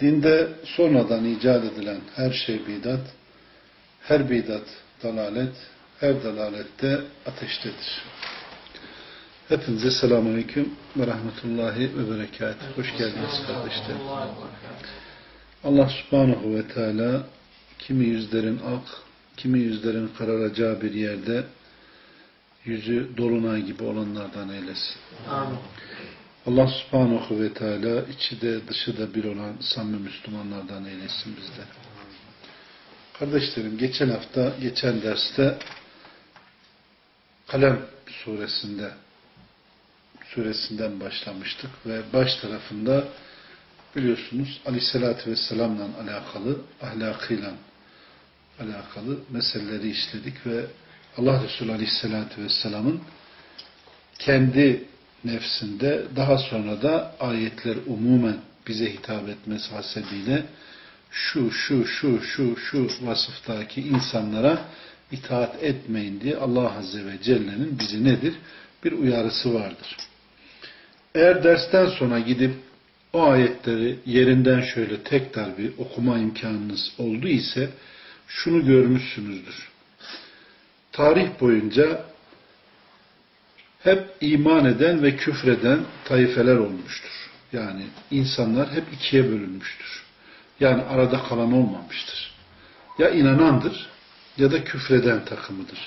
Dinde sonradan icat edilen her şey bidat, her bidat dalalet, her dalalette ateştedir. Hepinize selamun aleyküm ve rahmetullahi ve berekat. Hoş geldiniz kardeşler. Allah subhanahu ve teala kimi yüzlerin ak, kimi yüzlerin kararacağı bir yerde yüzü dolunay gibi olanlardan eylesin. Amin. Allah subhanahu ve teala içi de dışı da bir olan samimi Müslümanlardan eylesin bizleri. Kardeşlerim geçen hafta, geçen derste Kalem suresinde suresinden başlamıştık ve baş tarafında biliyorsunuz Aleyhisselatü Vesselam'la alakalı, ahlakıyla alakalı meseleleri işledik ve Allah Resulü Aleyhisselatü Vesselam'ın kendi nefsinde daha sonra da ayetler umumen bize hitap etmesi hasebiyle şu şu şu şu şu vasıftaki insanlara itaat etmeyin diye Allah Azze ve Celle'nin bizi nedir? Bir uyarısı vardır. Eğer dersten sonra gidip o ayetleri yerinden şöyle tekrar bir okuma imkanınız oldu ise şunu görmüşsünüzdür. Tarih boyunca hep iman eden ve küfreden taifeler olmuştur. Yani insanlar hep ikiye bölünmüştür. Yani arada kalan olmamıştır. Ya inanandır ya da küfreden takımıdır.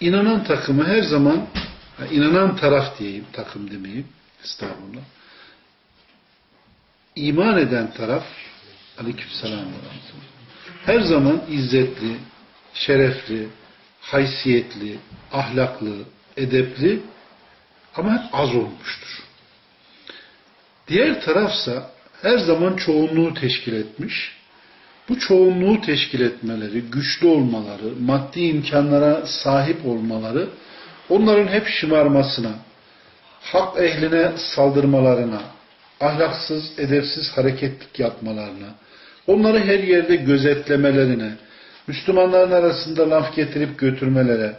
İnanan takımı her zaman inanan taraf diyeyim, takım demeyeyim. Estağfurullah. İman eden taraf aleykümselam her zaman izzetli, şerefli, haysiyetli, ahlaklı, edepli ama az olmuştur. Diğer tarafsa her zaman çoğunluğu teşkil etmiş. Bu çoğunluğu teşkil etmeleri, güçlü olmaları, maddi imkanlara sahip olmaları onların hep şımarmasına, hak ehline saldırmalarına, ahlaksız, edepsiz hareketlik yapmalarına, onları her yerde gözetlemelerine, Müslümanların arasında laf getirip götürmelere,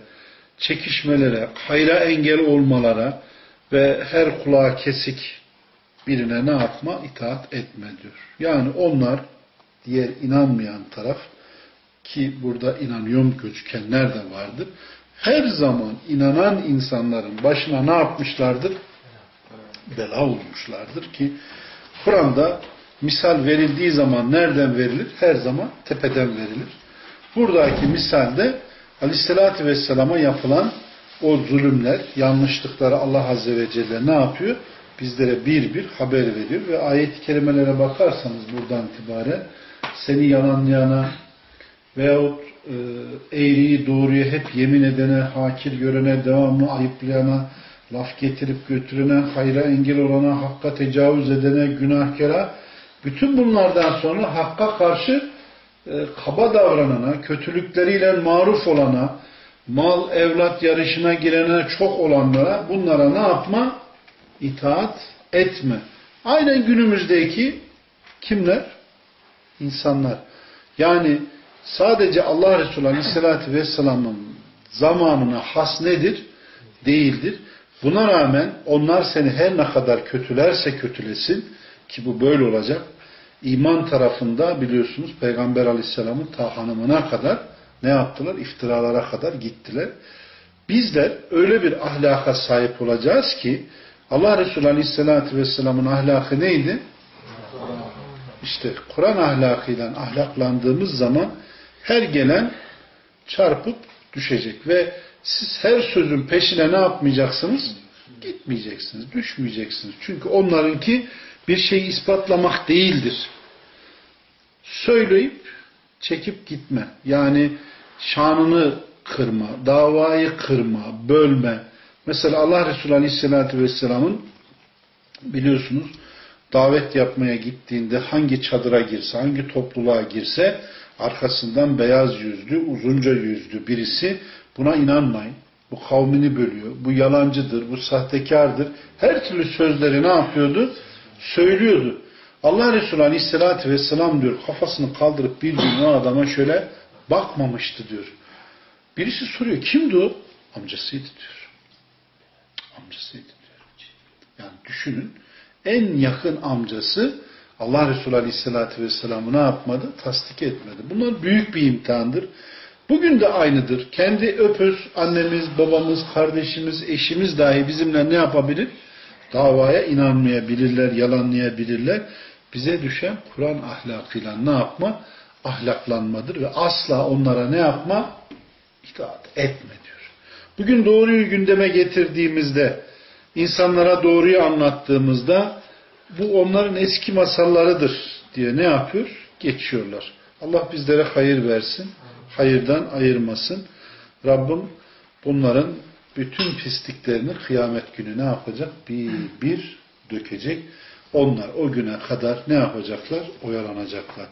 çekişmelere, hayra engel olmalara ve her kulağa kesik birine ne yapma? itaat etme diyor. Yani onlar diğer inanmayan taraf ki burada inanıyorum göçkenler de vardır. Her zaman inanan insanların başına ne yapmışlardır? Bela olmuşlardır ki Kur'an'da misal verildiği zaman nereden verilir? Her zaman tepeden verilir. Buradaki misalde Aleyhisselatü Vesselam'a yapılan o zulümler, yanlışlıkları Allah Azze ve Celle ne yapıyor? Bizlere bir bir haber veriyor ve ayet-i kerimelere bakarsanız buradan itibaren seni yalanlayana veyahut e, eğriyi doğruya hep yemin edene, hakir görene, devamlı ayıplayana, laf getirip götürene, hayra engel olana, hakka tecavüz edene, günahkara, bütün bunlardan sonra hakka karşı e, kaba davranana, kötülükleriyle maruf olana, mal evlat yarışına girene çok olanlara bunlara ne yapma? İtaat etme. Aynen günümüzdeki kimler? İnsanlar. Yani sadece Allah Resulü Aleyhisselatü Vesselam'ın zamanına has nedir? Değildir. Buna rağmen onlar seni her ne kadar kötülerse kötülesin ki bu böyle olacak iman tarafında biliyorsunuz Peygamber Aleyhisselam'ın ta hanımına kadar ne yaptılar? İftiralara kadar gittiler. Bizler öyle bir ahlaka sahip olacağız ki Allah Resulü Aleyhisselatü Vesselam'ın ahlakı neydi? İşte Kur'an ahlakıyla ahlaklandığımız zaman her gelen çarpıp düşecek ve siz her sözün peşine ne yapmayacaksınız? Gitmeyeceksiniz, düşmeyeceksiniz. Çünkü onlarınki bir şeyi ispatlamak değildir. Söyleyip çekip gitme. Yani şanını kırma, davayı kırma, bölme. Mesela Allah Resulü Aleyhisselatü Vesselam'ın biliyorsunuz davet yapmaya gittiğinde hangi çadıra girse, hangi topluluğa girse arkasından beyaz yüzlü, uzunca yüzlü birisi buna inanmayın. Bu kavmini bölüyor, bu yalancıdır, bu sahtekardır. Her türlü sözleri ne yapıyordu? Söylüyordu. Allah Resulü Aleyhisselatü Vesselam diyor kafasını kaldırıp bir gün o adama şöyle bakmamıştı diyor. Birisi soruyor kimdi o? Amcasıydı diyor. Amcasıydı diyor. Yani düşünün en yakın amcası Allah Resulü Aleyhisselatü Vesselam'ı ne yapmadı? Tasdik etmedi. Bunlar büyük bir imtihandır. Bugün de aynıdır. Kendi öpüz, annemiz, babamız, kardeşimiz, eşimiz dahi bizimle ne yapabilir? Davaya inanmayabilirler, yalanlayabilirler. Bize düşen Kur'an ahlakıyla ne yapma? Ahlaklanmadır ve asla onlara ne yapma? İtaat etme diyor. Bugün doğruyu gündeme getirdiğimizde, insanlara doğruyu anlattığımızda bu onların eski masallarıdır diye ne yapıyor? Geçiyorlar. Allah bizlere hayır versin, hayırdan ayırmasın. Rabbim bunların bütün pisliklerini kıyamet günü ne yapacak? Bir bir dökecek. Onlar o güne kadar ne yapacaklar? Oyalanacaklar.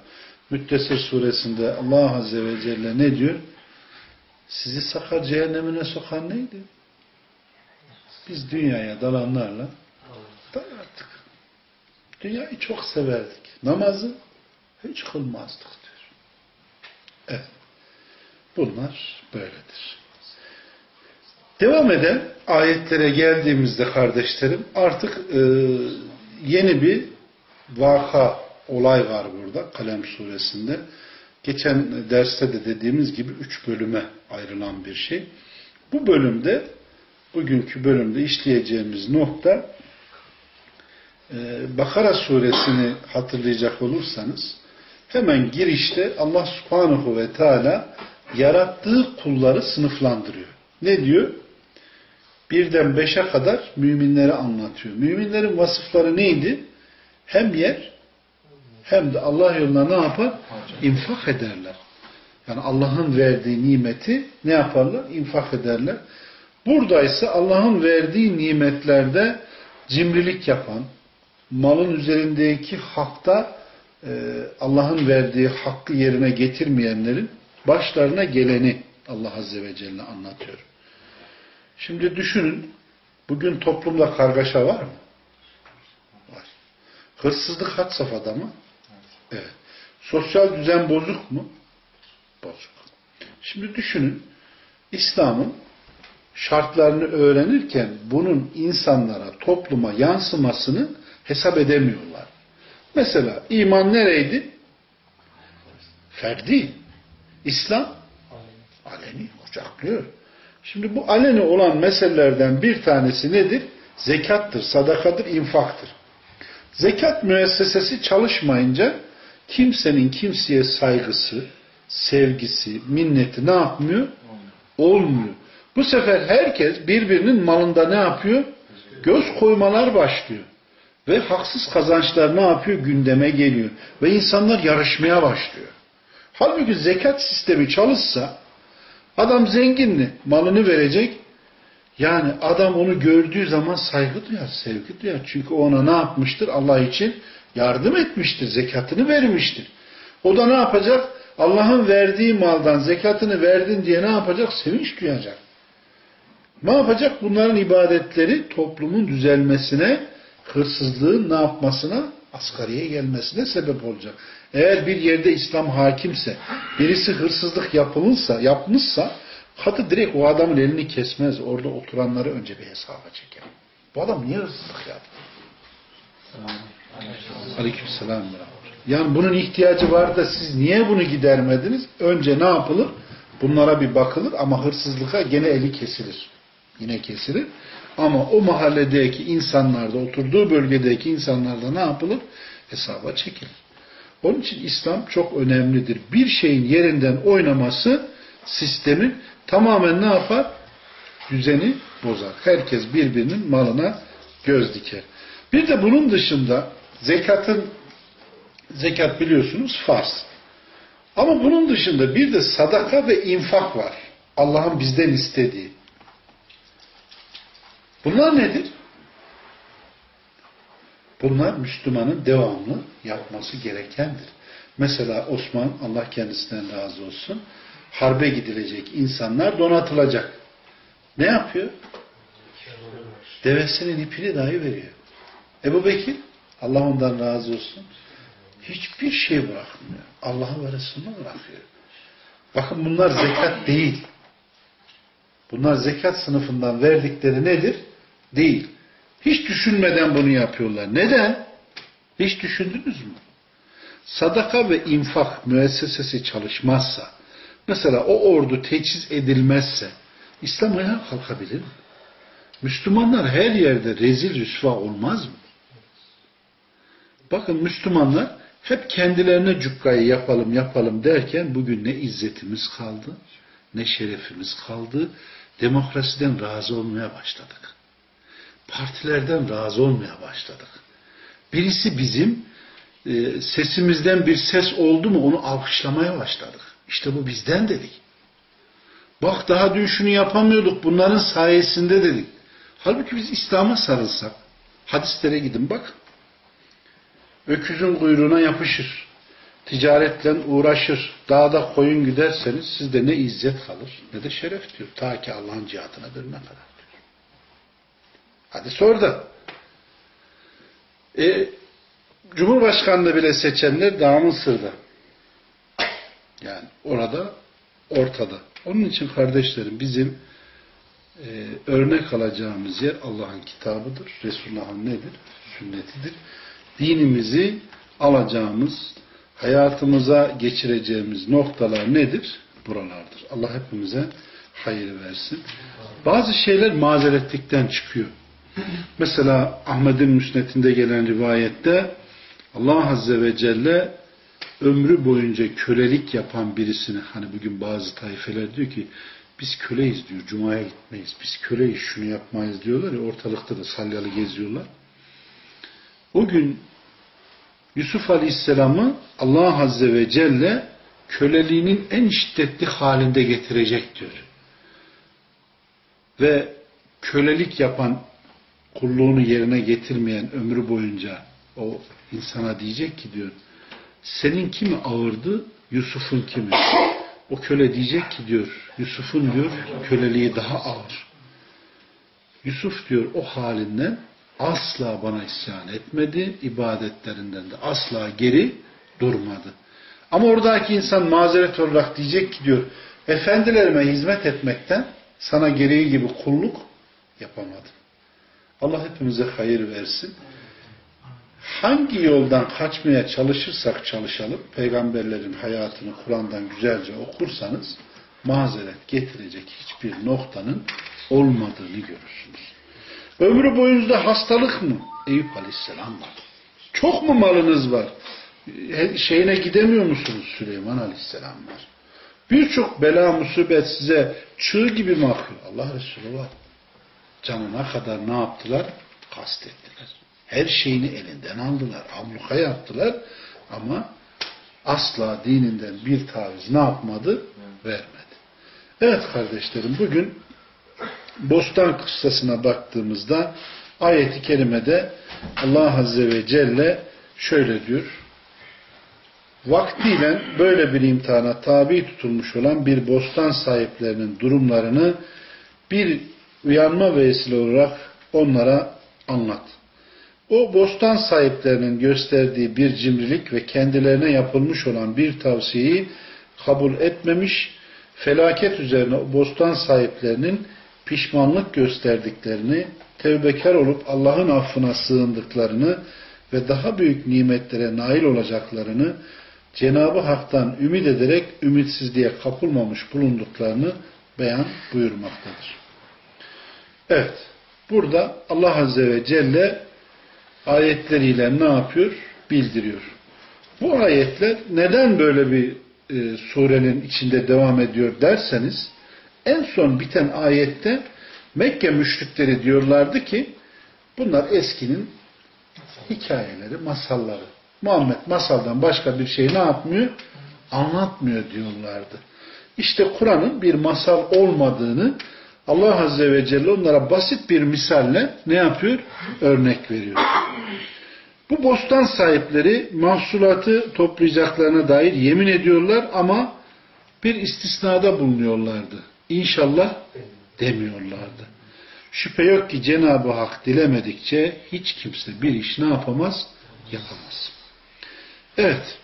Müddessir suresinde Allah Azze ve Celle ne diyor? Sizi sakar cehennemine sokan neydi? Biz dünyaya dalanlarla dalardık. Dünyayı çok severdik. Namazı hiç kılmazdık diyor. Evet. Bunlar böyledir. Devam eden ayetlere geldiğimizde kardeşlerim artık e, yeni bir vaka olay var burada Kalem suresinde. Geçen derste de dediğimiz gibi üç bölüme ayrılan bir şey. Bu bölümde bugünkü bölümde işleyeceğimiz nokta e, Bakara suresini hatırlayacak olursanız hemen girişte Allah subhanahu ve teala yarattığı kulları sınıflandırıyor. Ne diyor? Birden beşe kadar müminleri anlatıyor. Müminlerin vasıfları neydi? Hem yer hem de Allah yoluna ne yapar? İnfak ederler. Yani Allah'ın verdiği nimeti ne yaparlar? İnfak ederler. Burada ise Allah'ın verdiği nimetlerde cimrilik yapan, malın üzerindeki hakta e, Allah'ın verdiği hakkı yerine getirmeyenlerin başlarına geleni Allah Azze ve Celle anlatıyor. Şimdi düşünün, bugün toplumda kargaşa var mı? Var. Hırsızlık had safhada mı? Evet. Sosyal düzen bozuk mu? Bozuk. Şimdi düşünün, İslam'ın şartlarını öğrenirken bunun insanlara, topluma yansımasını hesap edemiyorlar. Mesela iman nereydi? Ferdi. İslam aleni, kucaklıyor. Şimdi bu aleni olan meselelerden bir tanesi nedir? Zekattır, sadakadır, infaktır. Zekat müessesesi çalışmayınca kimsenin kimseye saygısı, sevgisi, minneti ne yapmıyor? Olmuyor. Bu sefer herkes birbirinin malında ne yapıyor? Göz koymalar başlıyor. Ve haksız kazançlar ne yapıyor? Gündeme geliyor. Ve insanlar yarışmaya başlıyor. Halbuki zekat sistemi çalışsa adam zenginli malını verecek. Yani adam onu gördüğü zaman saygı duyar, sevgi duyar. Çünkü ona ne yapmıştır? Allah için yardım etmiştir, zekatını vermiştir. O da ne yapacak? Allah'ın verdiği maldan zekatını verdin diye ne yapacak? Sevinç duyacak. Ne yapacak? Bunların ibadetleri toplumun düzelmesine, hırsızlığın ne yapmasına, asgariye gelmesine sebep olacak. Eğer bir yerde İslam hakimse, birisi hırsızlık yapılırsa, yapmışsa, katı direkt o adamın elini kesmez. Orada oturanları önce bir hesaba çeker. Bu adam niye hırsızlık yaptı? Aleykümselam. Yani bunun ihtiyacı var da siz niye bunu gidermediniz? Önce ne yapılır? Bunlara bir bakılır ama hırsızlığa gene eli kesilir. Yine kesilir. Ama o mahalledeki insanlarda, oturduğu bölgedeki insanlarda ne yapılır? Hesaba çekilir. Onun için İslam çok önemlidir. Bir şeyin yerinden oynaması sistemin tamamen ne yapar? Düzeni bozar. Herkes birbirinin malına göz diker. Bir de bunun dışında zekatın zekat biliyorsunuz farz. Ama bunun dışında bir de sadaka ve infak var. Allah'ın bizden istediği. Bunlar nedir? Bunlar Müslümanın devamlı yapması gerekendir. Mesela Osman, Allah kendisinden razı olsun, harbe gidilecek insanlar donatılacak. Ne yapıyor? Devesinin ipini dahi veriyor. Ebu Bekir, Allah ondan razı olsun, hiçbir şey bırakmıyor. Allah'ı ve bırakıyor. Bakın bunlar zekat değil. Bunlar zekat sınıfından verdikleri nedir? Değil. Hiç düşünmeden bunu yapıyorlar. Neden? Hiç düşündünüz mü? Sadaka ve infak müessesesi çalışmazsa, mesela o ordu teçhiz edilmezse, İslam ayağa kalkabilir mi? Müslümanlar her yerde rezil rüsva olmaz mı? Bakın Müslümanlar hep kendilerine cukkayı yapalım yapalım derken bugün ne izzetimiz kaldı, ne şerefimiz kaldı. Demokrasiden razı olmaya başladık. Partilerden razı olmaya başladık. Birisi bizim e, sesimizden bir ses oldu mu onu alkışlamaya başladık. İşte bu bizden dedik. Bak daha dün şunu yapamıyorduk bunların sayesinde dedik. Halbuki biz İslam'a sarılsak, hadislere gidin bak. Öküzün kuyruğuna yapışır. Ticaretle uğraşır. Dağda koyun giderseniz sizde ne izzet kalır ne de şeref diyor. Ta ki Allah'ın cihatına dönene kadar. Hadi sor da. E, Cumhurbaşkanlığı bile seçenler dağımın sırda. Yani orada ortada. Onun için kardeşlerim bizim e, örnek alacağımız yer Allah'ın kitabıdır. Resulullah'ın nedir? Sünnetidir. Dinimizi alacağımız, hayatımıza geçireceğimiz noktalar nedir? Buralardır. Allah hepimize hayır versin. Bazı şeyler mazeretlikten çıkıyor. Mesela Ahmet'in müsnetinde gelen rivayette Allah Azze ve Celle ömrü boyunca kölelik yapan birisini hani bugün bazı tayfeler diyor ki biz köleyiz diyor. Cuma'ya gitmeyiz. Biz köleyiz şunu yapmayız diyorlar ya ortalıkta da salyalı geziyorlar. O gün Yusuf Aleyhisselam'ı Allah Azze ve Celle köleliğinin en şiddetli halinde getirecek diyor. Ve kölelik yapan kulluğunu yerine getirmeyen ömrü boyunca o insana diyecek ki diyor senin kimi ağırdı Yusuf'un kimi? O köle diyecek ki diyor Yusuf'un diyor köleliği daha ağır. Yusuf diyor o halinden asla bana isyan etmedi ibadetlerinden de asla geri durmadı. Ama oradaki insan mazeret olarak diyecek ki diyor efendilerime hizmet etmekten sana gereği gibi kulluk yapamadım Allah hepimize hayır versin. Hangi yoldan kaçmaya çalışırsak çalışalım, peygamberlerin hayatını Kur'an'dan güzelce okursanız, mazeret getirecek hiçbir noktanın olmadığını görürsünüz. Ömrü boyunuzda hastalık mı? Eyüp Aleyhisselam var. Çok mu malınız var? Şeyine gidemiyor musunuz? Süleyman Aleyhisselam var. Birçok bela musibet size çığ gibi mi akıyor? Allah Resulü var canına kadar ne yaptılar? Kastettiler. Her şeyini elinden aldılar. Amluka yaptılar. Ama asla dininden bir taviz ne yapmadı? Vermedi. Evet kardeşlerim bugün Bostan kıssasına baktığımızda ayeti kerimede Allah Azze ve Celle şöyle diyor. Vaktiyle böyle bir imtihana tabi tutulmuş olan bir bostan sahiplerinin durumlarını bir uyanma vesile olarak onlara anlat. O bostan sahiplerinin gösterdiği bir cimrilik ve kendilerine yapılmış olan bir tavsiyeyi kabul etmemiş, felaket üzerine o bostan sahiplerinin pişmanlık gösterdiklerini, tevbekar olup Allah'ın affına sığındıklarını ve daha büyük nimetlere nail olacaklarını Cenab-ı Hak'tan ümit ederek ümitsizliğe kapılmamış bulunduklarını beyan buyurmaktadır. Evet. Burada Allah Azze ve Celle ayetleriyle ne yapıyor? Bildiriyor. Bu ayetler neden böyle bir e, surenin içinde devam ediyor derseniz en son biten ayette Mekke müşrikleri diyorlardı ki bunlar eskinin hikayeleri, masalları. Muhammed masaldan başka bir şey ne yapmıyor? Anlatmıyor diyorlardı. İşte Kur'an'ın bir masal olmadığını Allah Azze ve Celle onlara basit bir misalle ne yapıyor? Örnek veriyor. Bu bostan sahipleri mahsulatı toplayacaklarına dair yemin ediyorlar ama bir istisnada bulunuyorlardı. İnşallah demiyorlardı. Şüphe yok ki Cenab-ı Hak dilemedikçe hiç kimse bir iş ne yapamaz? Yapamaz. Evet.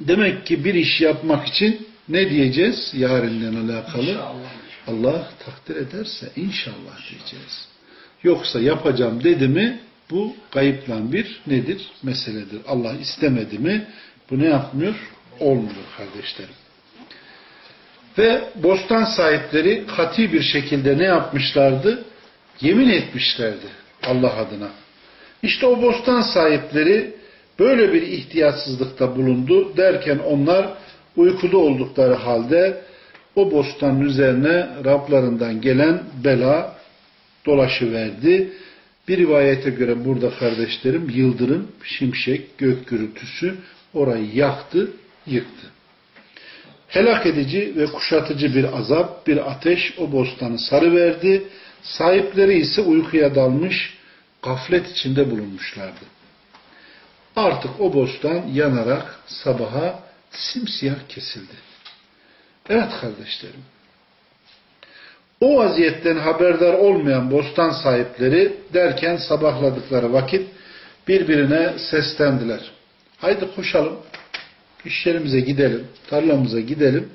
Demek ki bir iş yapmak için ne diyeceğiz? Yarından alakalı. İnşallah. Allah takdir ederse inşallah diyeceğiz. Yoksa yapacağım dedi mi bu kayıplan bir nedir? Meseledir. Allah istemedi mi bu ne yapmıyor? Olmuyor kardeşlerim. Ve bostan sahipleri kati bir şekilde ne yapmışlardı? Yemin etmişlerdi Allah adına. İşte o bostan sahipleri böyle bir ihtiyatsızlıkta bulundu derken onlar uykuda oldukları halde o bostanın üzerine Rablarından gelen bela dolaşıverdi. Bir rivayete göre burada kardeşlerim yıldırım, şimşek, gök gürültüsü orayı yaktı, yıktı. Helak edici ve kuşatıcı bir azap, bir ateş o bostanı sarıverdi. Sahipleri ise uykuya dalmış, gaflet içinde bulunmuşlardı. Artık o bostan yanarak sabaha simsiyah kesildi. Evet kardeşlerim. O vaziyetten haberdar olmayan bostan sahipleri derken sabahladıkları vakit birbirine seslendiler. Haydi koşalım, iş yerimize gidelim, tarlamıza gidelim,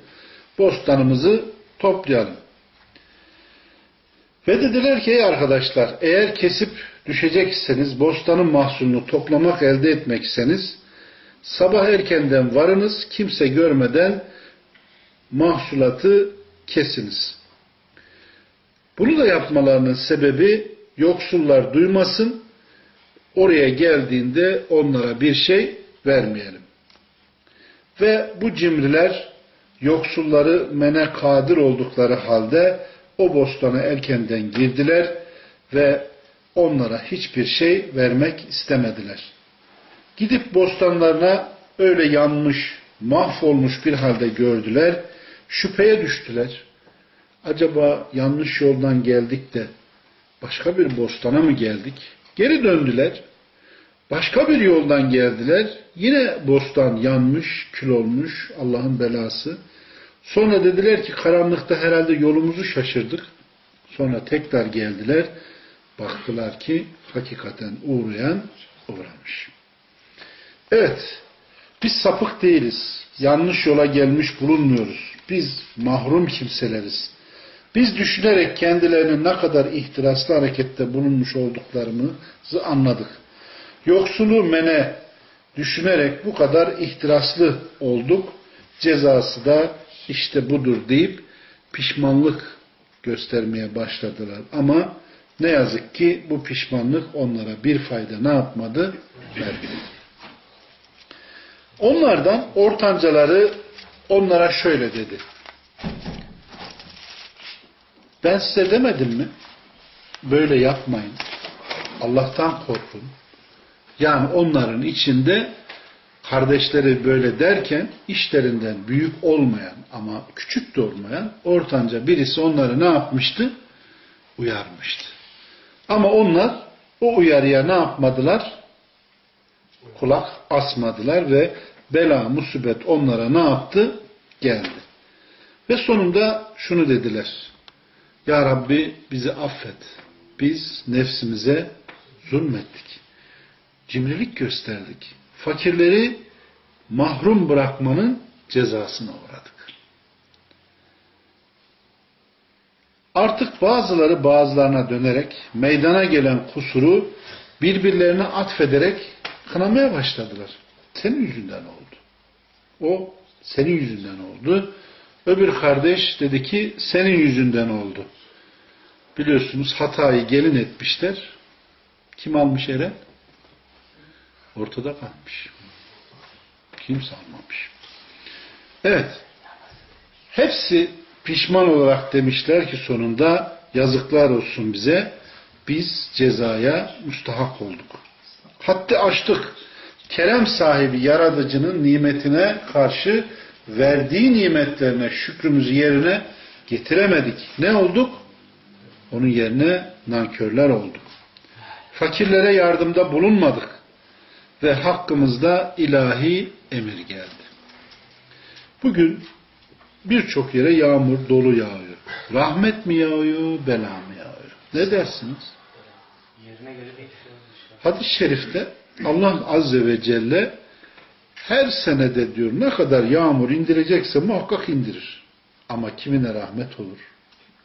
bostanımızı toplayalım. Ve dediler ki arkadaşlar eğer kesip düşecekseniz bostanın mahsulünü toplamak elde etmekseniz sabah erkenden varınız kimse görmeden mahsulatı kesiniz. Bunu da yapmalarının sebebi yoksullar duymasın oraya geldiğinde onlara bir şey vermeyelim. Ve bu cimriler yoksulları mene kadir oldukları halde o bostana erkenden girdiler ve onlara hiçbir şey vermek istemediler. Gidip bostanlarına öyle yanmış, mahvolmuş bir halde gördüler, şüpheye düştüler. Acaba yanlış yoldan geldik de başka bir bostana mı geldik? Geri döndüler. Başka bir yoldan geldiler. Yine bostan yanmış, kül olmuş, Allah'ın belası. Sonra dediler ki karanlıkta herhalde yolumuzu şaşırdık. Sonra tekrar geldiler. Baktılar ki hakikaten uğrayan uğramış. Evet, biz sapık değiliz. Yanlış yola gelmiş bulunmuyoruz. Biz mahrum kimseleriz. Biz düşünerek kendilerinin ne kadar ihtiraslı harekette bulunmuş olduklarımızı anladık. Yoksulu mene düşünerek bu kadar ihtiraslı olduk. Cezası da işte budur deyip pişmanlık göstermeye başladılar. Ama ne yazık ki bu pişmanlık onlara bir fayda ne yapmadı? Vermedi. Onlardan ortancaları onlara şöyle dedi. Ben size demedim mi? Böyle yapmayın. Allah'tan korkun. Yani onların içinde kardeşleri böyle derken işlerinden büyük olmayan ama küçük de olmayan ortanca birisi onları ne yapmıştı? Uyarmıştı. Ama onlar o uyarıya ne yapmadılar? Kulak asmadılar ve bela, musibet onlara ne yaptı? Geldi. Ve sonunda şunu dediler. Ya Rabbi bizi affet. Biz nefsimize zulmettik. Cimrilik gösterdik. Fakirleri mahrum bırakmanın cezasına uğradık. Artık bazıları bazılarına dönerek meydana gelen kusuru birbirlerine atfederek kınamaya başladılar. Senin yüzünden oldu. O senin yüzünden oldu. Öbür kardeş dedi ki senin yüzünden oldu. Biliyorsunuz hatayı gelin etmişler. Kim almış ere? Ortada kalmış. Kimse almamış. Evet. Hepsi pişman olarak demişler ki sonunda yazıklar olsun bize. Biz cezaya müstahak olduk. Hatta açtık. Kerem sahibi yaratıcının nimetine karşı verdiği nimetlerine şükrümüzü yerine getiremedik. Ne olduk? Onun yerine nankörler olduk. Fakirlere yardımda bulunmadık. ve hakkımızda ilahi emir geldi. Bugün birçok yere yağmur dolu yağıyor. Rahmet mi yağıyor, bela mı yağıyor? Ne dersiniz? Hadis-i şerifte Allah Azze ve Celle her senede diyor ne kadar yağmur indirecekse muhakkak indirir. Ama kimine rahmet olur,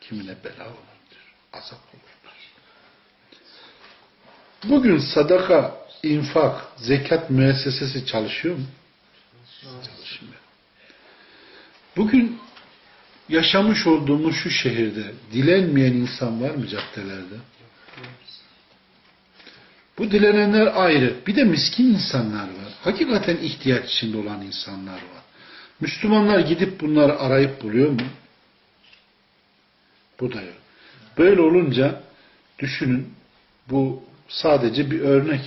kimine bela olur diyor. Azap olur. Bugün sadaka, infak, zekat müessesesi çalışıyor mu? Çalışmıyor. Bugün yaşamış olduğumuz şu şehirde dilenmeyen insan var mı caddelerde? Bu dilenenler ayrı. Bir de miskin insanlar var. Hakikaten ihtiyaç içinde olan insanlar var. Müslümanlar gidip bunları arayıp buluyor mu? Bu da yok. Böyle olunca düşünün bu sadece bir örnek.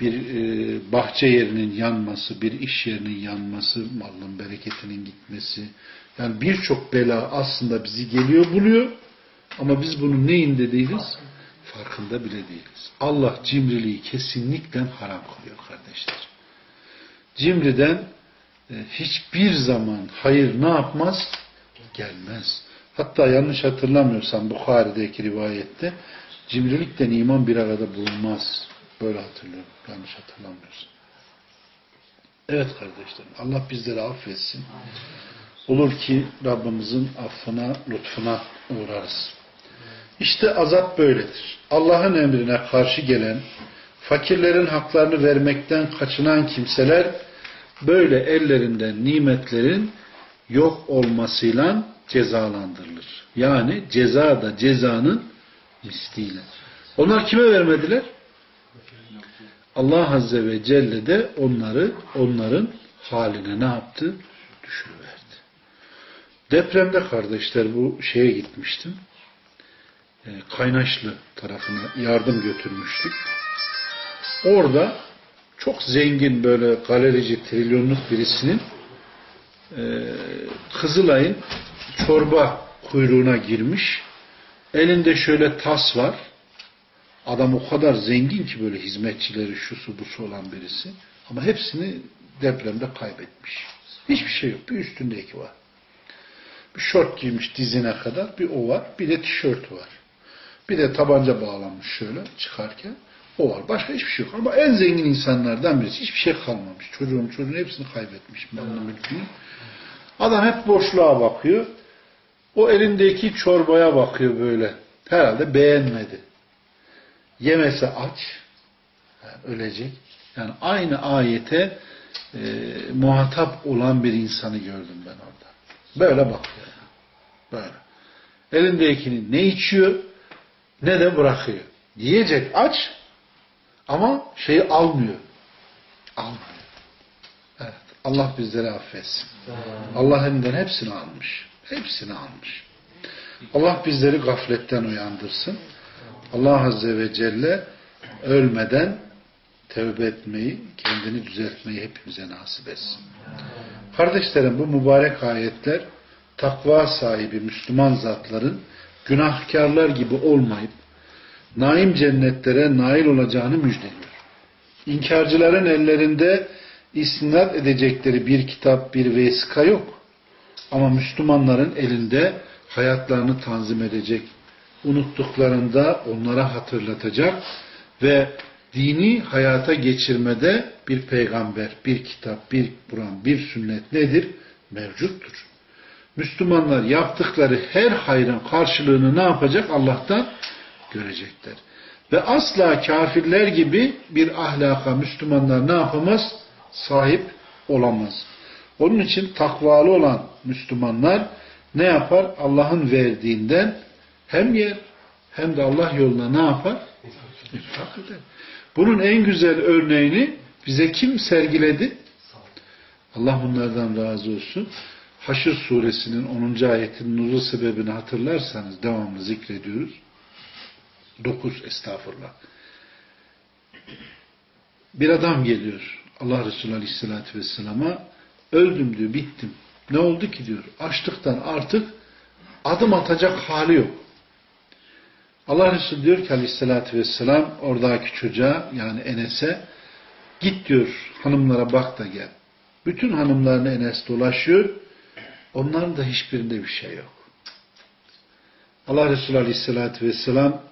Bir e, bahçe yerinin yanması, bir iş yerinin yanması, malın bereketinin gitmesi. Yani birçok bela aslında bizi geliyor buluyor ama biz bunun neyinde değiliz? Farkında bile değiliz. Allah cimriliği kesinlikle haram kılıyor kardeşler. Cimriden e, hiçbir zaman hayır ne yapmaz? Gelmez. Hatta yanlış hatırlamıyorsam Bukhari'deki rivayette cimrilikten iman bir arada bulunmaz. Böyle hatırlıyorum. Yanlış hatırlamıyorsam. Evet kardeşlerim. Allah bizleri affetsin. Olur ki Rabbimizin affına, lütfuna uğrarız. İşte azap böyledir. Allah'ın emrine karşı gelen, fakirlerin haklarını vermekten kaçınan kimseler böyle ellerinden nimetlerin yok olmasıyla cezalandırılır. Yani ceza da cezanın misliyle. Onlar kime vermediler? Allah Azze ve Celle de onları onların haline ne yaptı? Düşürüverdi. Depremde kardeşler bu şeye gitmiştim. E, Kaynaşlı tarafına yardım götürmüştük. Orada çok zengin böyle galerici trilyonluk birisinin e, Kızılay'ın çorba kuyruğuna girmiş. Elinde şöyle tas var. Adam o kadar zengin ki böyle hizmetçileri şusu busu olan birisi. Ama hepsini depremde kaybetmiş. Hiçbir şey yok. Bir üstündeki var. Bir şort giymiş dizine kadar. Bir o var. Bir de tişört var. Bir de tabanca bağlanmış şöyle çıkarken. O var. Başka hiçbir şey yok. Ama en zengin insanlardan birisi. Hiçbir şey kalmamış. Çocuğun çocuğun hepsini kaybetmiş. Malını mülkünü. Adam hep boşluğa bakıyor. O elindeki çorbaya bakıyor böyle. Herhalde beğenmedi. Yemese aç. Yani ölecek. Yani aynı ayete e, muhatap olan bir insanı gördüm ben orada. Böyle bakıyor. Böyle. Elindekini ne içiyor ne de bırakıyor. Yiyecek aç ama şeyi almıyor. Almıyor. Evet. Allah bizleri affetsin. Allah elinden hepsini almış. Hepsini almış. Allah bizleri gafletten uyandırsın. Allah Azze ve Celle ölmeden tevbe etmeyi, kendini düzeltmeyi hepimize nasip etsin. Kardeşlerim bu mübarek ayetler takva sahibi Müslüman zatların günahkarlar gibi olmayıp naim cennetlere nail olacağını müjdeliyor. İnkarcıların ellerinde istinad edecekleri bir kitap, bir vesika yok. Ama Müslümanların elinde hayatlarını tanzim edecek, unuttuklarında onlara hatırlatacak ve dini hayata geçirmede bir peygamber, bir kitap, bir Kur'an, bir sünnet nedir? Mevcuttur. Müslümanlar yaptıkları her hayrın karşılığını ne yapacak? Allah'tan görecekler. Ve asla kafirler gibi bir ahlaka Müslümanlar ne yapamaz? Sahip olamaz. Onun için takvalı olan Müslümanlar ne yapar? Allah'ın verdiğinden hem yer hem de Allah yoluna ne yapar? İnfak eder. Bunun en güzel örneğini bize kim sergiledi? Allah bunlardan razı olsun. Haşr suresinin 10. ayetinin nuzul sebebini hatırlarsanız devamlı zikrediyoruz. 9 estağfurullah. Bir adam geliyor Allah Resulü Aleyhisselatü Vesselam'a öldüm diyor bittim. Ne oldu ki diyor. Açlıktan artık adım atacak hali yok. Allah Resulü diyor ki aleyhissalatü vesselam oradaki çocuğa yani Enes'e Git diyor hanımlara bak da gel. Bütün hanımlarını Enes dolaşıyor. Onların da hiçbirinde bir şey yok. Allah Resulü Aleyhisselatü Vesselam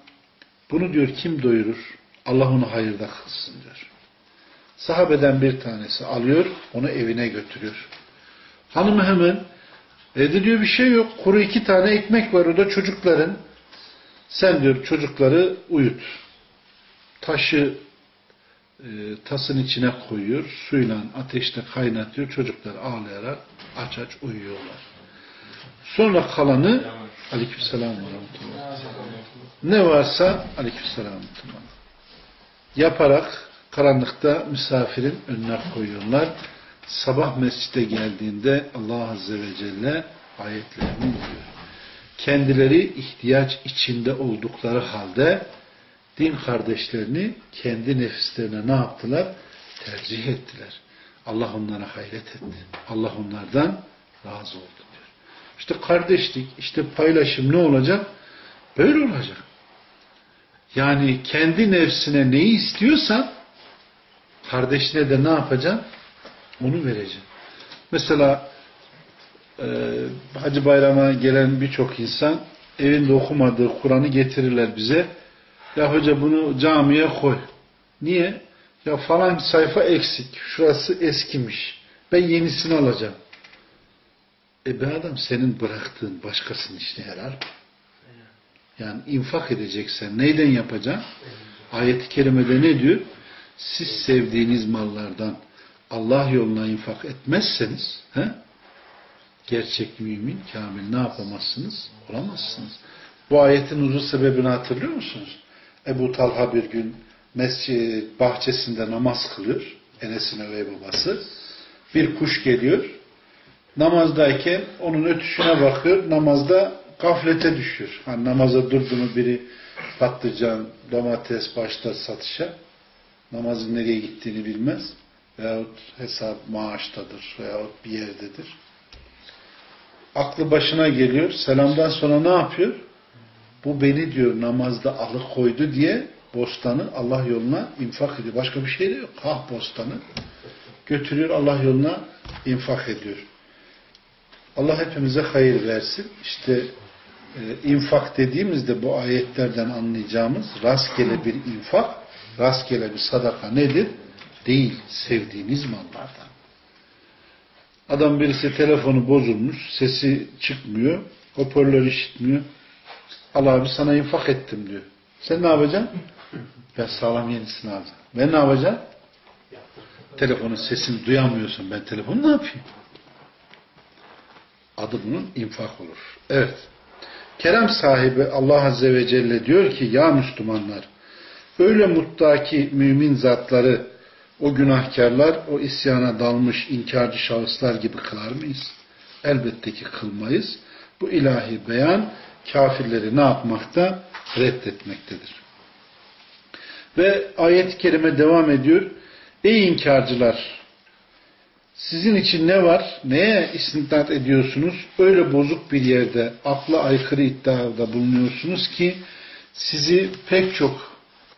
bunu diyor kim doyurur? Allah onu hayırda kılsın diyor. Sahabeden bir tanesi alıyor, onu evine götürüyor. Hanımı hemen evde diyor bir şey yok. Kuru iki tane ekmek var o da çocukların. Sen diyor çocukları uyut. Taşı e, tasın içine koyuyor. Suyla ateşte kaynatıyor. Çocuklar ağlayarak aç aç uyuyorlar. Sonra kalanı aleykümselam ne varsa aleykümselam yaparak karanlıkta misafirin önüne koyuyorlar. Sabah mescide geldiğinde Allah Azze ve Celle ayetlerini diyor. Kendileri ihtiyaç içinde oldukları halde din kardeşlerini kendi nefislerine ne yaptılar? Tercih ettiler. Allah onlara hayret etti. Allah onlardan razı oldu diyor. İşte kardeşlik, işte paylaşım ne olacak? Böyle olacak. Yani kendi nefsine neyi istiyorsan kardeşine de ne yapacaksın? Onu vereceksin. Mesela e, Hacı Bayram'a gelen birçok insan evinde okumadığı Kur'an'ı getirirler bize. Ya hoca bunu camiye koy. Niye? Ya falan sayfa eksik. Şurası eskimiş. Ben yenisini alacağım. E be adam senin bıraktığın başkasının işine mı? Yani infak edeceksen neyden yapacaksın? Ayet-i kerimede ne diyor? Siz sevdiğiniz mallardan Allah yoluna infak etmezseniz he, gerçek mümin, kamil ne yapamazsınız? Olamazsınız. Bu ayetin uzun sebebini hatırlıyor musunuz? Ebu Talha bir gün mescid bahçesinde namaz kılıyor. Enes'in övey babası. Bir kuş geliyor. Namazdayken onun ötüşüne bakıyor. Namazda gaflete düşüyor. Hani namaza durdu mu biri patlıcan, domates başlar satışa. Namazın nereye gittiğini bilmez. Veyahut hesap maaştadır veyahut bir yerdedir. Aklı başına geliyor. Selamdan sonra ne yapıyor? Bu beni diyor namazda alıkoydu diye bostanı Allah yoluna infak ediyor. Başka bir şey de yok. Kah bostanı götürüyor Allah yoluna infak ediyor. Allah hepimize hayır versin. İşte e, infak dediğimizde bu ayetlerden anlayacağımız rastgele bir infak, rastgele bir sadaka nedir? Değil, sevdiğiniz mallardan. Adam birisi telefonu bozulmuş, sesi çıkmıyor, hoparlör işitmiyor. Allah abi sana infak ettim diyor. Sen ne yapacaksın? Ben sağlam yenisini alacağım. Ben ne yapacağım? Telefonun sesini duyamıyorsun. Ben telefonu ne yapayım? Adı bunun infak olur. Evet. Kerem sahibi Allah Azze ve Celle diyor ki ya Müslümanlar öyle muttaki mümin zatları o günahkarlar o isyana dalmış inkarcı şahıslar gibi kılar mıyız? Elbette ki kılmayız. Bu ilahi beyan kafirleri ne yapmakta? Reddetmektedir. Ve ayet-i kerime devam ediyor. Ey inkarcılar sizin için ne var? Neye istintat ediyorsunuz? Öyle bozuk bir yerde akla aykırı iddiada bulunuyorsunuz ki sizi pek çok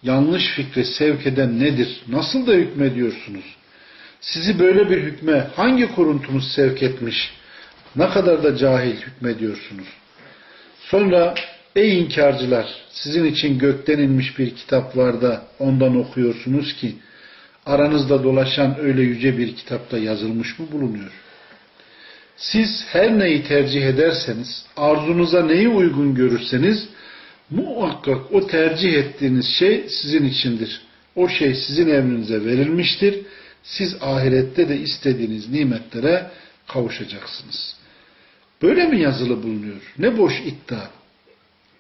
yanlış fikre sevk eden nedir? Nasıl da hükmediyorsunuz? Sizi böyle bir hükme hangi kuruntumuz sevk etmiş? Ne kadar da cahil hükmediyorsunuz? Sonra ey inkarcılar sizin için gökten inmiş bir kitap var da ondan okuyorsunuz ki aranızda dolaşan öyle yüce bir kitapta yazılmış mı bulunuyor? Siz her neyi tercih ederseniz, arzunuza neyi uygun görürseniz, muhakkak o tercih ettiğiniz şey sizin içindir. O şey sizin emrinize verilmiştir. Siz ahirette de istediğiniz nimetlere kavuşacaksınız. Böyle mi yazılı bulunuyor? Ne boş iddia.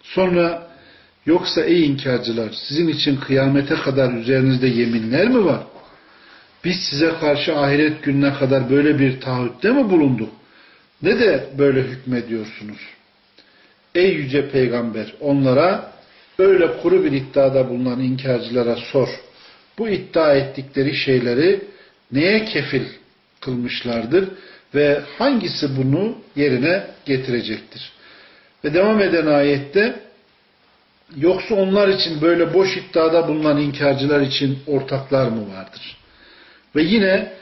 Sonra yoksa ey inkarcılar sizin için kıyamete kadar üzerinizde yeminler mi var? Biz size karşı ahiret gününe kadar böyle bir taahhütte mi bulunduk? Ne de böyle hükmediyorsunuz? Ey yüce peygamber onlara öyle kuru bir iddiada bulunan inkarcılara sor. Bu iddia ettikleri şeyleri neye kefil kılmışlardır ve hangisi bunu yerine getirecektir? Ve devam eden ayette yoksa onlar için böyle boş iddiada bulunan inkarcılar için ortaklar mı vardır? Ve yine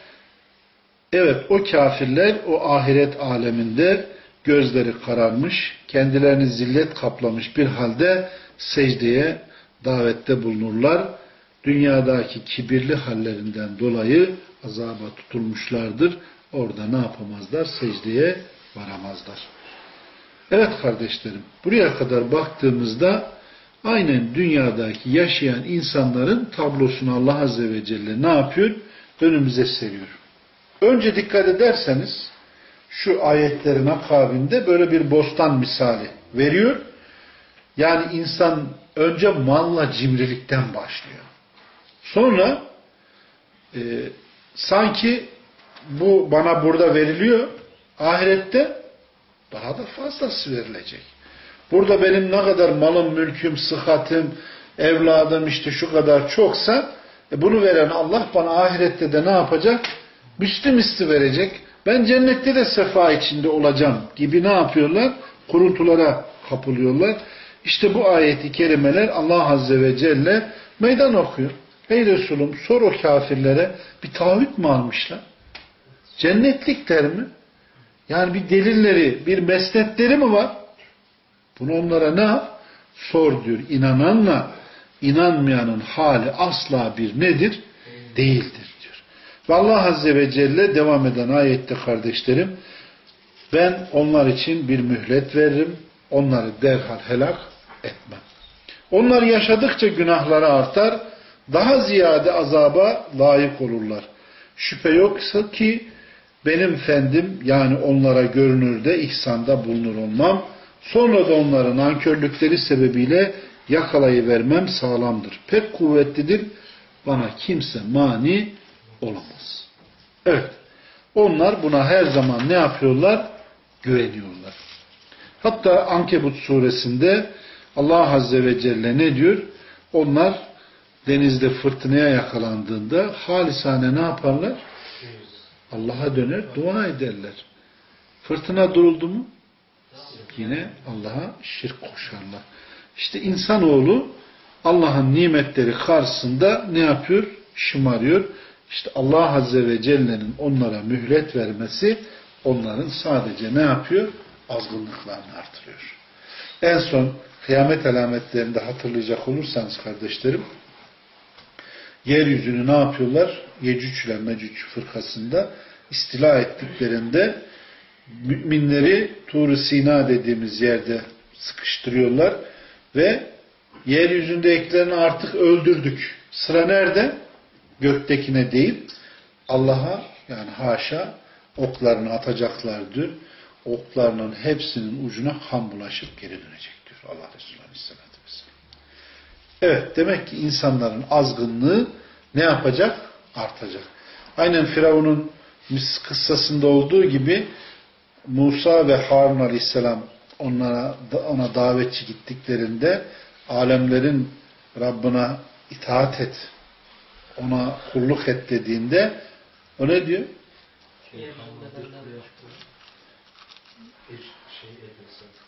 evet o kafirler o ahiret aleminde gözleri kararmış, kendilerini zillet kaplamış bir halde secdeye davette bulunurlar. Dünyadaki kibirli hallerinden dolayı azaba tutulmuşlardır. Orada ne yapamazlar? Secdeye varamazlar. Evet kardeşlerim, buraya kadar baktığımızda aynen dünyadaki yaşayan insanların tablosunu Allah Azze ve Celle ne yapıyor? Önümüze seriyor. Önce dikkat ederseniz şu ayetlerin akabinde böyle bir bostan misali veriyor. Yani insan önce malla cimrilikten başlıyor. Sonra e, sanki bu bana burada veriliyor. Ahirette daha da fazlası verilecek. Burada benim ne kadar malım, mülküm, sıhhatim, evladım işte şu kadar çoksa e bunu veren Allah bana ahirette de ne yapacak? Müslü misli verecek. Ben cennette de sefa içinde olacağım gibi ne yapıyorlar? Kuruntulara kapılıyorlar. İşte bu ayeti kerimeler Allah Azze ve Celle meydan okuyor. Ey Resulüm sor o kafirlere bir taahhüt mü almışlar? Cennetlikler mi? Yani bir delilleri, bir mesnetleri mi var? Bunu onlara ne yap? Sor diyor. İnananla inanmayanın hali asla bir nedir? Değildir diyor. Ve Allah Azze ve Celle devam eden ayette kardeşlerim ben onlar için bir mühlet veririm. Onları derhal helak etmem. Onlar yaşadıkça günahları artar. Daha ziyade azaba layık olurlar. Şüphe yoksa ki benim fendim yani onlara görünürde ihsanda bulunur olmam. Sonra da onların ankörlükleri sebebiyle yakalayıvermem sağlamdır. Pek kuvvetlidir. Bana kimse mani olamaz. Evet. Onlar buna her zaman ne yapıyorlar? Güveniyorlar. Hatta Ankebut suresinde Allah Azze ve Celle ne diyor? Onlar denizde fırtınaya yakalandığında halisane ne yaparlar? Allah'a döner, dua ederler. Fırtına duruldu mu? Yine Allah'a şirk koşarlar. İşte insanoğlu Allah'ın nimetleri karşısında ne yapıyor? Şımarıyor. İşte Allah Azze ve Celle'nin onlara mühlet vermesi onların sadece ne yapıyor? Azgınlıklarını artırıyor. En son kıyamet alametlerinde hatırlayacak olursanız kardeşlerim yeryüzünü ne yapıyorlar? Yecüc ile Mecüc fırkasında istila ettiklerinde müminleri tur Sina dediğimiz yerde sıkıştırıyorlar ve yeryüzündekilerini artık öldürdük. Sıra nerede? Göktekine değil Allah'a yani haşa oklarını atacaklar diyor. Oklarının hepsinin ucuna kan bulaşıp geri dönecek diyor Allah Resulü Aleyhisselatü Vesselam. Evet demek ki insanların azgınlığı ne yapacak? Artacak. Aynen Firavun'un kıssasında olduğu gibi Musa ve Harun Aleyhisselam onlara ona davetçi gittiklerinde alemlerin Rabbine itaat et ona kulluk et dediğinde o ne diyor?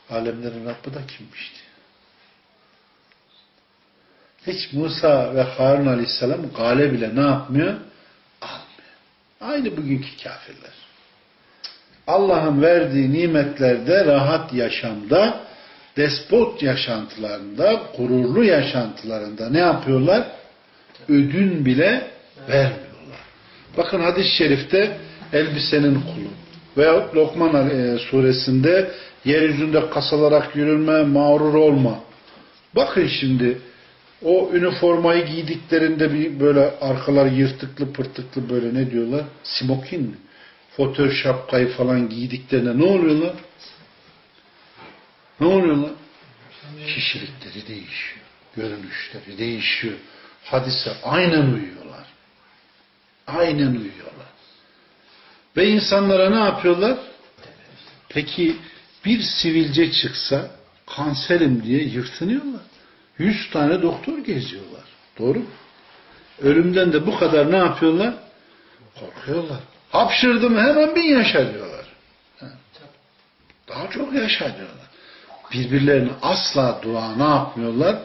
Alemlerin Rabbi da kimmişti? Hiç Musa ve Harun Aleyhisselam gale bile ne yapmıyor? Almıyor. Aynı bugünkü kafirler. Allah'ın verdiği nimetlerde, rahat yaşamda, despot yaşantılarında, gururlu yaşantılarında ne yapıyorlar? Ödün bile vermiyorlar. Bakın hadis-i şerifte elbisenin kulu veya Lokman e, suresinde yeryüzünde kasalarak yürünme, mağrur olma. Bakın şimdi o üniformayı giydiklerinde bir böyle arkalar yırtıklı pırtıklı böyle ne diyorlar? Smokin mi? Fotör şapkayı falan giydiklerinde ne oluyorlar? Ne oluyorlar? Kişilikleri değişiyor. Görünüşleri değişiyor. Hadise aynen uyuyorlar. Aynen uyuyorlar. Ve insanlara ne yapıyorlar? Peki bir sivilce çıksa kanserim diye yırtınıyorlar. Yüz tane doktor geziyorlar. Doğru mu? Ölümden de bu kadar ne yapıyorlar? Korkuyorlar. Hapşırdım hemen bin yaşa diyorlar. Daha çok yaşa diyorlar. Birbirlerine asla dua ne yapmıyorlar?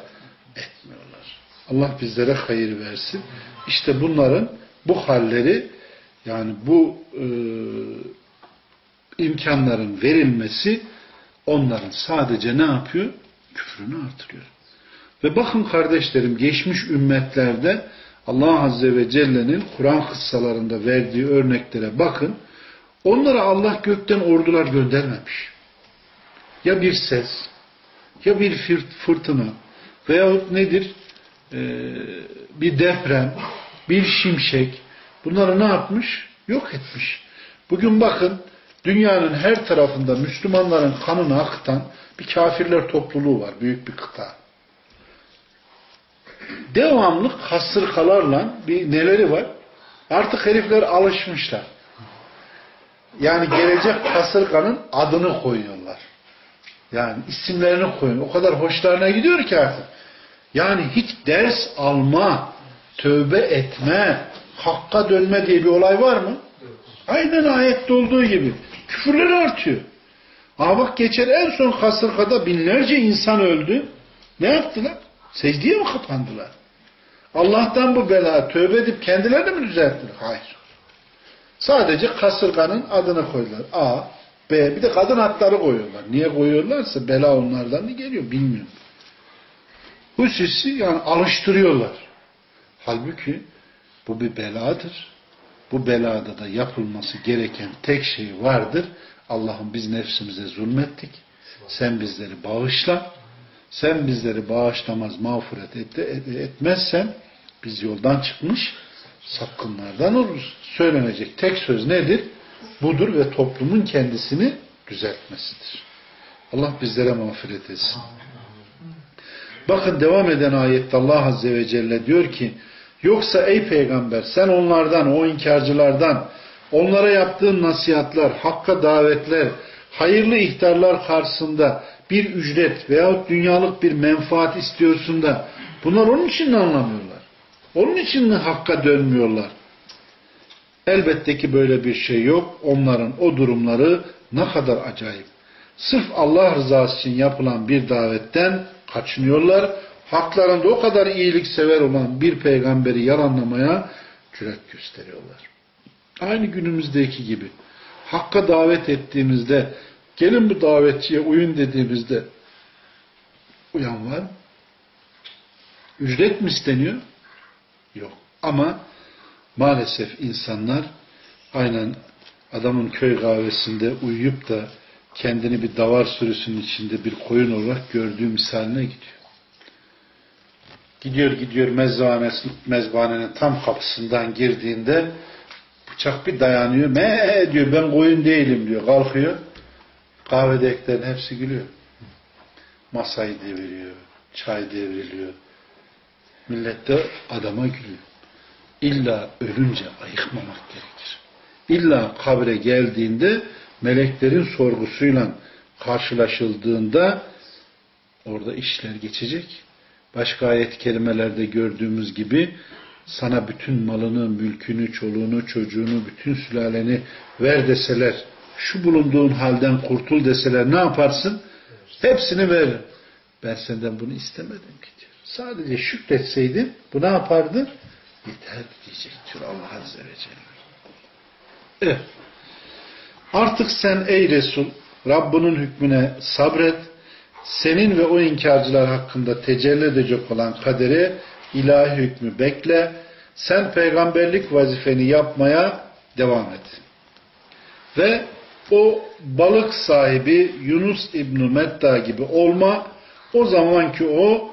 Etmiyorlar. Allah bizlere hayır versin. İşte bunların bu halleri Yani bu e, imkanların verilmesi onların sadece ne yapıyor? Küfrünü artırıyor. Ve bakın kardeşlerim geçmiş ümmetlerde Allah Azze ve Celle'nin Kur'an kıssalarında verdiği örneklere bakın. Onlara Allah gökten ordular göndermemiş. Ya bir ses, ya bir fırtına veyahut nedir? Ee, bir deprem, bir şimşek. Bunları ne yapmış? Yok etmiş. Bugün bakın dünyanın her tarafında Müslümanların kanını akıtan bir kafirler topluluğu var. Büyük bir kıta. Devamlı kasırkalarla bir neleri var? Artık herifler alışmışlar. Yani gelecek kasırganın adını koyuyorlar. Yani isimlerini koyuyor. O kadar hoşlarına gidiyor ki artık. Yani hiç ders alma, tövbe etme, hakka dönme diye bir olay var mı? Aynen ayette olduğu gibi. Küfürler artıyor. Ama bak geçer en son kasırgada binlerce insan öldü. Ne yaptılar? Secdeye mi kapandılar? Allah'tan bu bela tövbe edip kendilerini mi düzelttiler? Hayır. Sadece kasırganın adını koydular. A, B, bir de kadın adları koyuyorlar. Niye koyuyorlarsa bela onlardan mı geliyor bilmiyorum. Hususi yani alıştırıyorlar. Halbuki bu bir beladır. Bu belada da yapılması gereken tek şey vardır. Allah'ım biz nefsimize zulmettik. Sen bizleri bağışla. Sen bizleri bağışlamaz, mağfiret et, et, etmezsen biz yoldan çıkmış sapkınlardan oluruz. Söylenecek tek söz nedir? Budur ve toplumun kendisini düzeltmesidir. Allah bizlere mağfiret etsin. Bakın devam eden ayette Allah Azze ve Celle diyor ki Yoksa ey peygamber sen onlardan, o inkarcılardan, onlara yaptığın nasihatler, hakka davetler, hayırlı ihtarlar karşısında bir ücret veyahut dünyalık bir menfaat istiyorsun da bunlar onun için mi anlamıyorlar? Onun için mi hakka dönmüyorlar? Elbette ki böyle bir şey yok. Onların o durumları ne kadar acayip. Sırf Allah rızası için yapılan bir davetten kaçınıyorlar haklarında o kadar iyilik sever olan bir peygamberi yalanlamaya cüret gösteriyorlar. Aynı günümüzdeki gibi. Hakka davet ettiğimizde, gelin bu davetçiye uyun dediğimizde uyan var? Ücret mi isteniyor? Yok. Ama maalesef insanlar aynen adamın köy kahvesinde uyuyup da kendini bir davar sürüsünün içinde bir koyun olarak gördüğü misaline gidiyor. Gidiyor gidiyor mezbahanenin tam kapısından girdiğinde bıçak bir dayanıyor. Me diyor ben koyun değilim diyor. Kalkıyor. Kahvedekilerin hepsi gülüyor. Masayı deviriyor. Çay devriliyor. Millet de adama gülüyor. İlla ölünce ayıkmamak gerekir. İlla kabre geldiğinde meleklerin sorgusuyla karşılaşıldığında orada işler geçecek. Başka ayet kelimelerde gördüğümüz gibi sana bütün malını, mülkünü, çoluğunu, çocuğunu, bütün sülaleni ver deseler, şu bulunduğun halden kurtul deseler ne yaparsın? Hepsini ver. Ben senden bunu istemedim ki diyor. Sadece şükretseydin bu ne yapardı? Yeter diyecektir Allah Azze ve Celle. Evet. Artık sen ey Resul Rabbinin hükmüne sabret senin ve o inkarcılar hakkında tecelli edecek olan kaderi ilahi hükmü bekle. Sen peygamberlik vazifeni yapmaya devam et. Ve o balık sahibi Yunus İbn Metta gibi olma. O zamanki o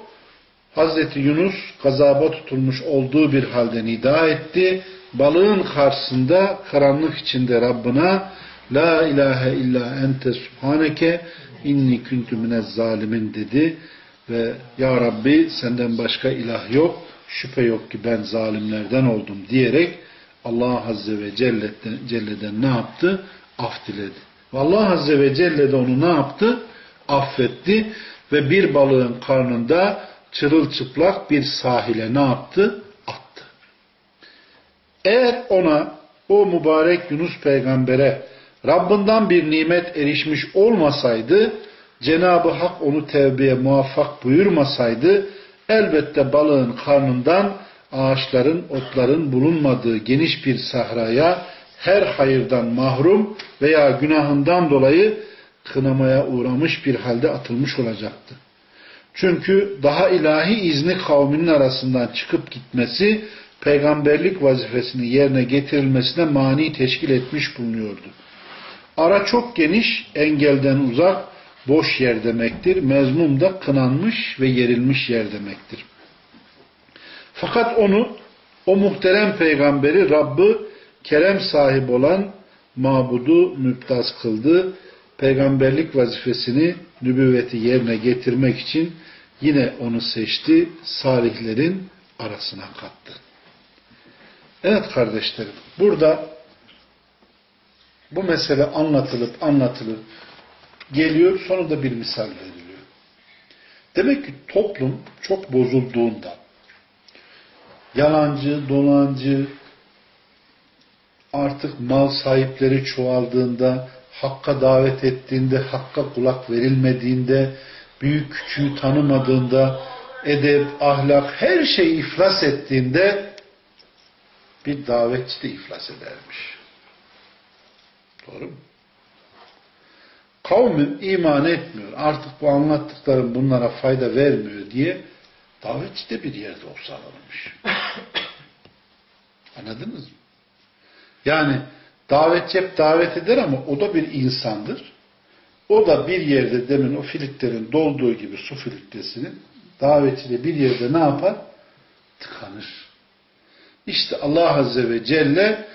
Hazreti Yunus gazaba tutulmuş olduğu bir halde nida etti. Balığın karşısında karanlık içinde Rabbına La ilahe illa ente subhaneke inni küntü minez zalimin dedi ve Ya Rabbi senden başka ilah yok şüphe yok ki ben zalimlerden oldum diyerek Allah Azze ve Celle'den, Celle'den ne yaptı? Af diledi. Allah Azze ve Celle de onu ne yaptı? Affetti ve bir balığın karnında çırılçıplak bir sahile ne yaptı? Attı. Eğer ona o mübarek Yunus peygambere Rabbinden bir nimet erişmiş olmasaydı, Cenab-ı Hak onu tevbeye muvaffak buyurmasaydı, elbette balığın karnından ağaçların, otların bulunmadığı geniş bir sahraya her hayırdan mahrum veya günahından dolayı kınamaya uğramış bir halde atılmış olacaktı. Çünkü daha ilahi izni kavminin arasından çıkıp gitmesi peygamberlik vazifesini yerine getirilmesine mani teşkil etmiş bulunuyordu. Ara çok geniş, engelden uzak, boş yer demektir. Mezmum da kınanmış ve yerilmiş yer demektir. Fakat onu, o muhterem peygamberi Rabbı kerem sahibi olan mabudu müptaz kıldı. Peygamberlik vazifesini, nübüvveti yerine getirmek için yine onu seçti, salihlerin arasına kattı. Evet kardeşlerim, burada bu mesele anlatılıp anlatılıp geliyor, sonra da bir misal veriliyor. Demek ki toplum çok bozulduğunda, yalancı, dolancı, artık mal sahipleri çoğaldığında, hakka davet ettiğinde, hakka kulak verilmediğinde, büyük küçüğü tanımadığında, edep, ahlak, her şey iflas ettiğinde bir davetçi de iflas edermiş. Doğru mu? Kavmim iman etmiyor. Artık bu anlattıklarım bunlara fayda vermiyor diye davetçi de bir yerde olsa alınmış. Anladınız mı? Yani davetçi hep davet eder ama o da bir insandır. O da bir yerde demin o filtrenin dolduğu gibi su filtresinin davetçi de bir yerde ne yapar? Tıkanır. İşte Allah Azze ve Celle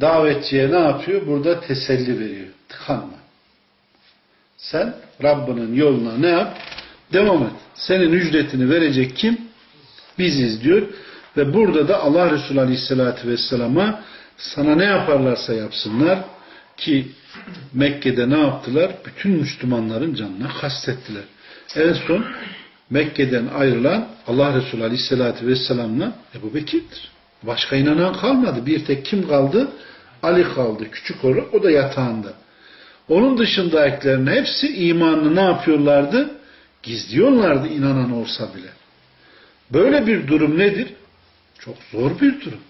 davetçiye ne yapıyor? Burada teselli veriyor. Tıkanma. Sen Rabbinin yoluna ne yap? Devam et. Senin ücretini verecek kim? Biziz diyor. Ve burada da Allah Resulü Aleyhisselatü Vesselam'a sana ne yaparlarsa yapsınlar ki Mekke'de ne yaptılar? Bütün Müslümanların canına kastettiler. En son Mekke'den ayrılan Allah Resulü Aleyhisselatü Vesselam'la Ebu Bekir'dir. Başka inanan kalmadı. Bir tek kim kaldı? Ali kaldı. Küçük oğlu. O da yatağında. Onun dışındakilerin hepsi imanını ne yapıyorlardı? Gizliyorlardı inanan olsa bile. Böyle bir durum nedir? Çok zor bir durum.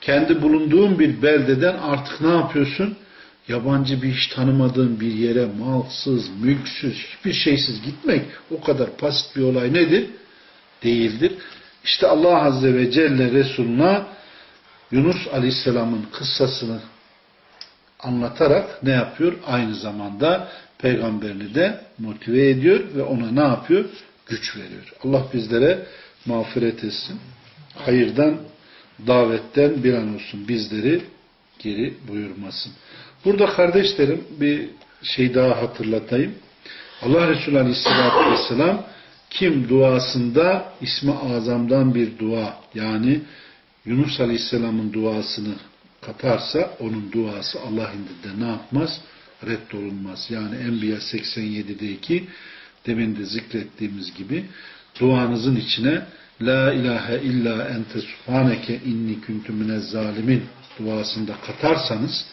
Kendi bulunduğun bir beldeden artık ne yapıyorsun? Yabancı bir iş tanımadığın bir yere malsız, mülksüz, hiçbir şeysiz gitmek o kadar basit bir olay nedir? Değildir. İşte Allah Azze ve Celle Resuluna Yunus Aleyhisselam'ın kıssasını anlatarak ne yapıyor? Aynı zamanda peygamberini de motive ediyor ve ona ne yapıyor? Güç veriyor. Allah bizlere mağfiret etsin. Hayırdan, davetten bir an olsun bizleri geri buyurmasın. Burada kardeşlerim bir şey daha hatırlatayım. Allah Resulü Aleyhisselatü Vesselam kim duasında ismi azamdan bir dua yani Yunus Aleyhisselam'ın duasını katarsa onun duası Allah indinde ne yapmaz? Reddolunmaz. Yani Enbiya 87'deki demin de zikrettiğimiz gibi duanızın içine La ilahe illa ente subhaneke inni kuntu zalimin duasında katarsanız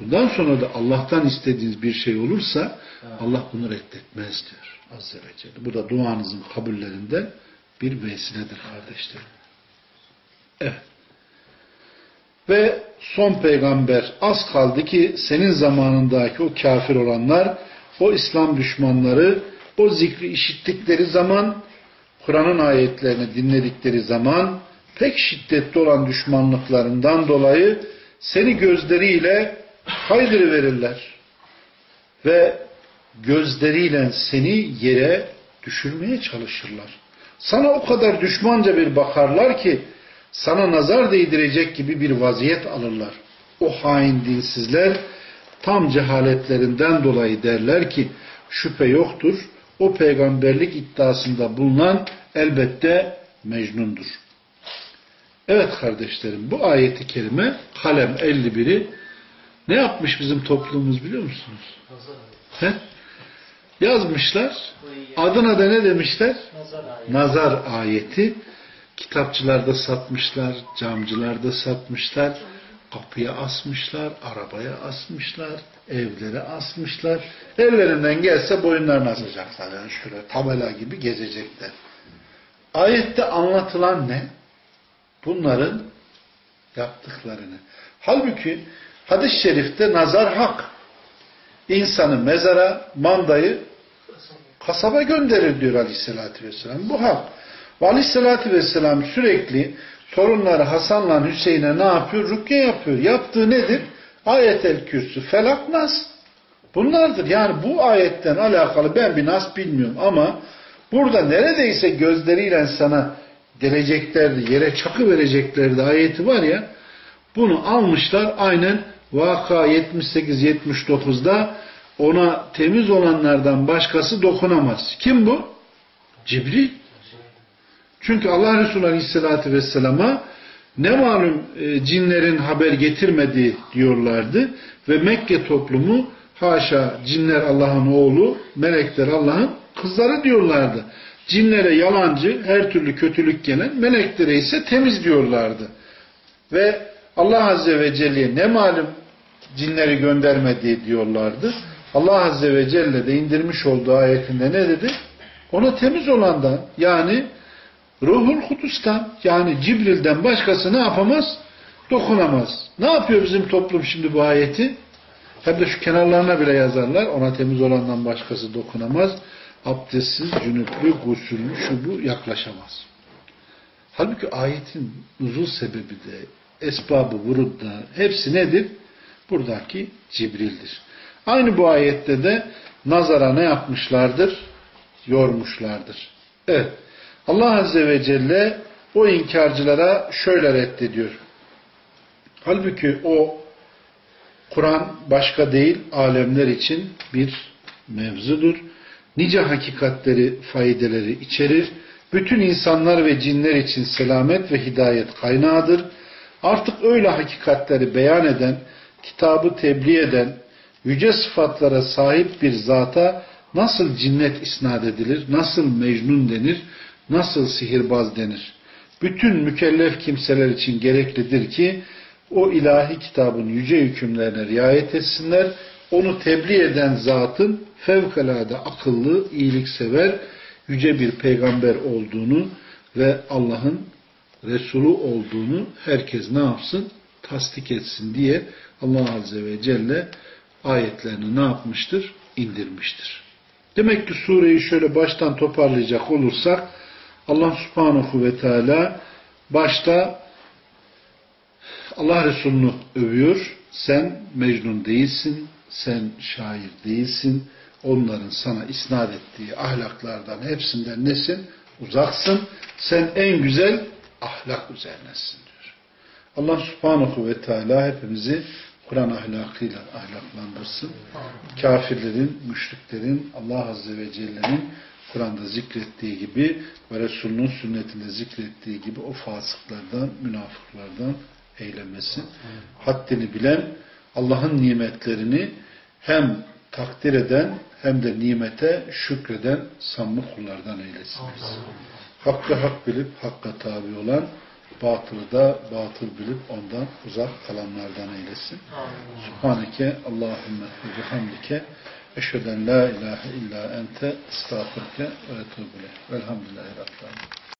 bundan sonra da Allah'tan istediğiniz bir şey olursa Allah bunu reddetmez diyor. Azze ve Celle. Bu da duanızın kabullerinden bir vesiledir kardeşlerim. Evet. Ve son peygamber az kaldı ki senin zamanındaki o kafir olanlar, o İslam düşmanları, o zikri işittikleri zaman, Kur'an'ın ayetlerini dinledikleri zaman, pek şiddetli olan düşmanlıklarından dolayı seni gözleriyle kaydırıverirler. Ve gözleriyle seni yere düşürmeye çalışırlar. Sana o kadar düşmanca bir bakarlar ki sana nazar değdirecek gibi bir vaziyet alırlar. O hain dinsizler tam cehaletlerinden dolayı derler ki şüphe yoktur. O peygamberlik iddiasında bulunan elbette Mecnun'dur. Evet kardeşlerim bu ayeti kerime kalem 51'i ne yapmış bizim toplumumuz biliyor musunuz? He? Yazmışlar. Adına da ne demişler? Nazar ayeti. Kitapçılarda satmışlar, camcılarda satmışlar, kapıya asmışlar, arabaya asmışlar, evlere asmışlar. Ellerinden gelse boyunlarını asacaklar. Yani şöyle tabela gibi gezecekler. Ayette anlatılan ne? Bunların yaptıklarını. Halbuki Hadis-i şerifte nazar hak. İnsanı mezara, mandayı kasaba gönderir diyor aleyhissalatü vesselam. Bu hak. Ve aleyhissalatü vesselam sürekli torunları Hasan'la Hüseyin'e ne yapıyor? Rukiye yapıyor. Yaptığı nedir? Ayetel kürsü, felak, nas. Bunlardır. Yani bu ayetten alakalı ben bir nas bilmiyorum ama burada neredeyse gözleriyle sana geleceklerdi, yere çakı vereceklerdi ayeti var ya bunu almışlar aynen Vaka 78-79'da ona temiz olanlardan başkası dokunamaz. Kim bu? Cibril. Çünkü Allah Resulü Aleyhisselatü Vesselam'a ne malum e, cinlerin haber getirmediği diyorlardı ve Mekke toplumu haşa cinler Allah'ın oğlu, melekler Allah'ın kızları diyorlardı. Cinlere yalancı, her türlü kötülük gelen, meleklere ise temiz diyorlardı. Ve Allah Azze ve Celle'ye ne malum cinleri göndermediği diyorlardı. Allah Azze ve Celle de indirmiş olduğu ayetinde ne dedi? Ona temiz olandan yani Ruhul Kudüs'ten yani Cibril'den başkası ne yapamaz? Dokunamaz. Ne yapıyor bizim toplum şimdi bu ayeti? Hem de şu kenarlarına bile yazarlar. Ona temiz olandan başkası dokunamaz. Abdestsiz, cünüplü, gusüllü, şu bu yaklaşamaz. Halbuki ayetin nuzul sebebi de, esbabı vurudda hepsi nedir? Buradaki Cibril'dir. Aynı bu ayette de nazara ne yapmışlardır? Yormuşlardır. Evet. Allah Azze ve Celle o inkarcılara şöyle reddediyor. Halbuki o Kur'an başka değil alemler için bir mevzudur. Nice hakikatleri, faydeleri içerir. Bütün insanlar ve cinler için selamet ve hidayet kaynağıdır. Artık öyle hakikatleri beyan eden, kitabı tebliğ eden, yüce sıfatlara sahip bir zata nasıl cinnet isnat edilir, nasıl mecnun denir, nasıl sihirbaz denir. Bütün mükellef kimseler için gereklidir ki o ilahi kitabın yüce hükümlerine riayet etsinler. Onu tebliğ eden zatın fevkalade akıllı, iyiliksever, yüce bir peygamber olduğunu ve Allah'ın Resulü olduğunu herkes ne yapsın? Tasdik etsin diye Allah Azze ve Celle ayetlerini ne yapmıştır? İndirmiştir. Demek ki sureyi şöyle baştan toparlayacak olursak Allah subhanahu ve teala başta Allah Resulü'nü övüyor. Sen mecnun değilsin, sen şair değilsin. Onların sana isnat ettiği ahlaklardan hepsinden nesin? Uzaksın. Sen en güzel ahlak üzerinesin diyor. Allah subhanahu ve teala hepimizi Kur'an ahlakıyla ahlaklandırsın. Kafirlerin, müşriklerin, Allah Azze ve Celle'nin Kur'an'da zikrettiği gibi ve Resulünün sünnetinde zikrettiği gibi o fasıklardan, münafıklardan eylemesin. Haddini bilen, Allah'ın nimetlerini hem takdir eden hem de nimete şükreden samimi kullardan eylesin. Hakkı hak bilip hakka tabi olan, batılı da batıl bilip ondan uzak kalanlardan eylesin. Subhaneke Allahümme ve eşheden la ilahe illa ente estağfurke ve etubile. Velhamdülillahi Rabbil